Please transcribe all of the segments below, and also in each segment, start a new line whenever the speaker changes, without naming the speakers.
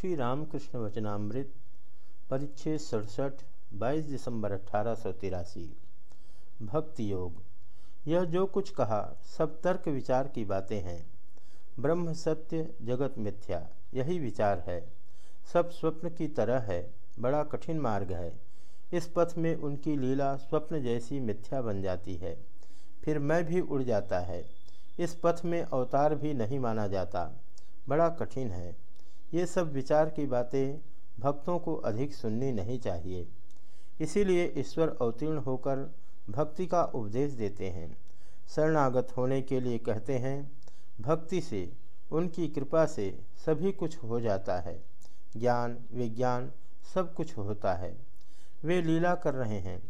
श्री रामकृष्ण वचनामृत, परिच्छेद सड़सठ, बाईस दिसंबर अठारह सौ तिरासी। भक्ति योग। यह जो कुछ कहा, सब तर्क विचार की बातें हैं। ब्रह्म, सत्य, जगत, मिथ्या, यही विचार है। सब स्वप्न की तरह है, बड़ा कठिन मार्ग है। इस पथ में उनकी लीला स्वप्न जैसी मिथ्या बन जाती है। फिर मैं भी उड़ जाता है। इस पथ में अवतार भी नहीं माना जाता। बड़ा कठिन है। ये सब विचार की बातें भक्तों को अधिक सुननी नहीं चाहिए। इसीलिए ईश्वर अवतीर्ण होकर भक्ति का उपदेश देते हैं। शरणागत होने के लिए कहते हैं, भक्ति से, उनकी कृपा से सभी कुछ हो जाता है। ज्ञान, विज्ञान सब कुछ होता है। वे लीला कर रहे हैं।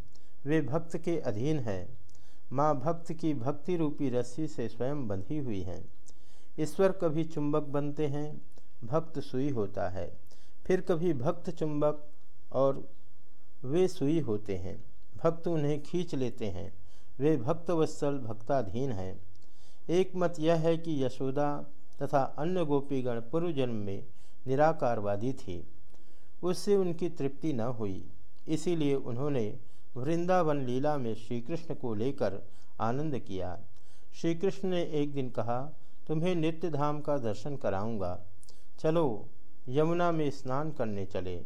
वे भक्त के अधीन हैं। माँ भक्त की भक्ति रूपी रस्सी से स्वयं बंधी हुई हैं। ईश्वर कभी चुंबक बनते हैं। भक्त सुई होता है। फिर कभी भक्त चुंबक और वे सुई होते हैं। भक्त उन्हें खींच लेते हैं। वे भक्तवत्सल भक्ताधीन हैं। एक मत यह है कि यशोदा तथा अन्य गोपीगण पूर्व जन्म में निराकारवादी थी। उससे उनकी तृप्ति न हुई। इसीलिए उन्होंने वृंदावन लीला में श्री कृष्ण को लेकर आनंद किया। श्री कृष्ण ने एक दिन कहा, तुम्हें नित्य धाम का दर्शन कराऊँगा। चलो यमुना में स्नान करने चले।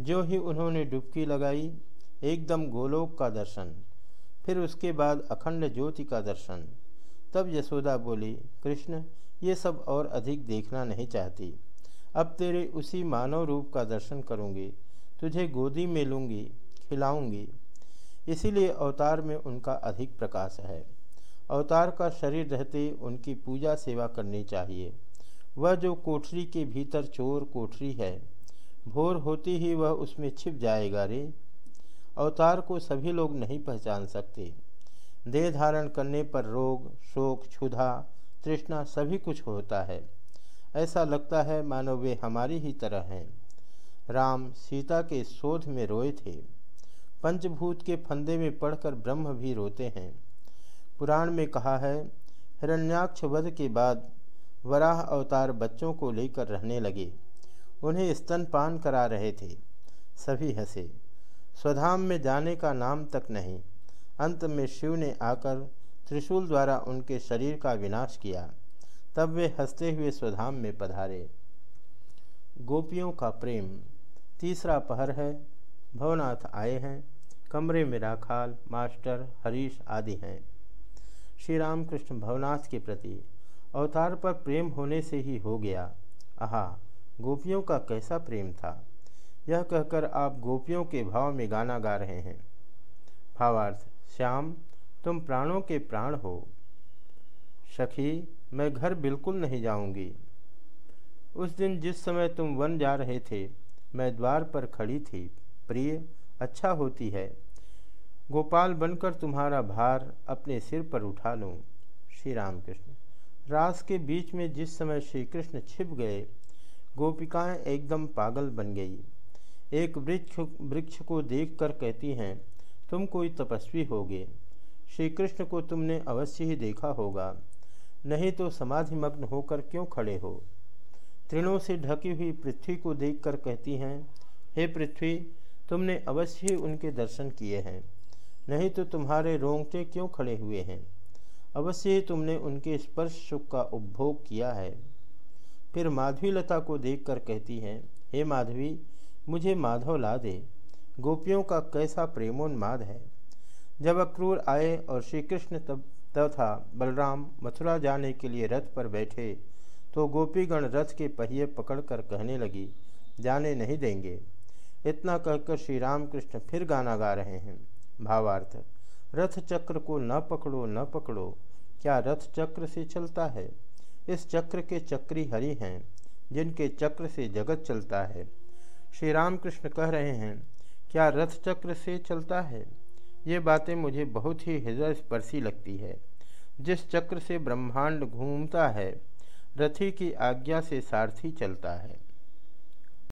जो ही उन्होंने डुबकी लगाई, एकदम गोलोक का दर्शन, फिर उसके बाद अखंड ज्योति का दर्शन। तब यशोदा बोली, कृष्ण, ये सब और अधिक देखना नहीं चाहती। अब तेरे उसी मानव रूप का दर्शन करूँगी, तुझे गोदी में लूँगी, खिलाऊँगी। इसीलिए अवतार में उनका अधिक प्रकाश है। अवतार का शरीर रहते उनकी पूजा सेवा करनी चाहिए। वह जो कोठरी के भीतर चोर कोठरी है, भोर होती ही वह उसमें छिप जाएगा रे। अवतार को सभी लोग नहीं पहचान सकते। देह धारण करने पर रोग, शोक, क्षुधा, तृष्णा सभी कुछ होता है। ऐसा लगता है मानो वे हमारी ही तरह हैं। राम सीता के शोध में रोए थे। पंचभूत के फंदे में पढ़कर ब्रह्म भी रोते हैं। पुराण में कहा है हिरण्याक्ष वध के बाद वराह अवतार बच्चों को लेकर रहने लगे। उन्हें स्तनपान करा रहे थे। सभी हंसे। स्वधाम में जाने का नाम तक नहीं। अंत में शिव ने आकर त्रिशूल द्वारा उनके शरीर का विनाश किया। तब वे हँसते हुए स्वधाम में पधारे। गोपियों का प्रेम। तीसरा पहर है। भवनाथ आए हैं। कमरे में राखाल, मास्टर, हरीश आदि हैं। श्री रामकृष्ण भवनाथ के प्रति अवतार पर प्रेम होने से ही हो गया। आहा, गोपियों का कैसा प्रेम था? यह कहकर आप गोपियों के भाव में गाना गा रहे हैं। भावार्थ, श्याम, तुम प्राणों के प्राण हो। सखी, मैं घर बिल्कुल नहीं जाऊँगी। उस दिन जिस समय तुम वन जा रहे थे, मैं द्वार पर खड़ी थी। प्रिय अच्छा होती है। गोपाल बनकर तुम्हारा भार अपने सिर पर उठा लूँ। श्री रामकृष्ण। रास के बीच में जिस समय श्री कृष्ण छिप गए, गोपिकाएँ एकदम पागल बन गई। एक वृक्ष वृक्ष को देखकर कहती हैं, तुम कोई तपस्वी होगे। श्री कृष्ण को तुमने अवश्य ही देखा होगा। नहीं तो समाधिमग्न होकर क्यों खड़े हो? तृणों से ढकी हुई पृथ्वी को देखकर कहती हैं, हे पृथ्वी, तुमने अवश्य ही उनके दर्शन किए हैं। नहीं तो तुम्हारे रोंगटे क्यों खड़े हुए हैं? अवश्य तुमने उनके स्पर्श सुख का उपभोग किया है। फिर माधवी लता को देखकर कहती हैं, हे माधवी, मुझे माधव ला दे। गोपियों का कैसा प्रेमोन्माद है। जब अक्रूर आए और श्री कृष्ण तब, तथा बलराम मथुरा जाने के लिए रथ पर बैठे तो गोपीगण रथ के पहिए पकड़कर कहने लगी, जाने नहीं देंगे। इतना कहकर श्री रामकृष्ण फिर गाना गा रहे हैं। भावार्थ, रथ चक्र को न पकड़ो न पकड़ो। क्या रथ चक्र से चलता है? इस चक्र के चक्री हरि हैं, जिनके चक्र से जगत चलता है। श्री रामकृष्ण कह रहे हैं, क्या रथ चक्र से चलता है? ये बातें मुझे बहुत ही हृदय स्पर्शी लगती है। जिस चक्र से ब्रह्मांड घूमता है, रथी की आज्ञा से सारथी चलता है।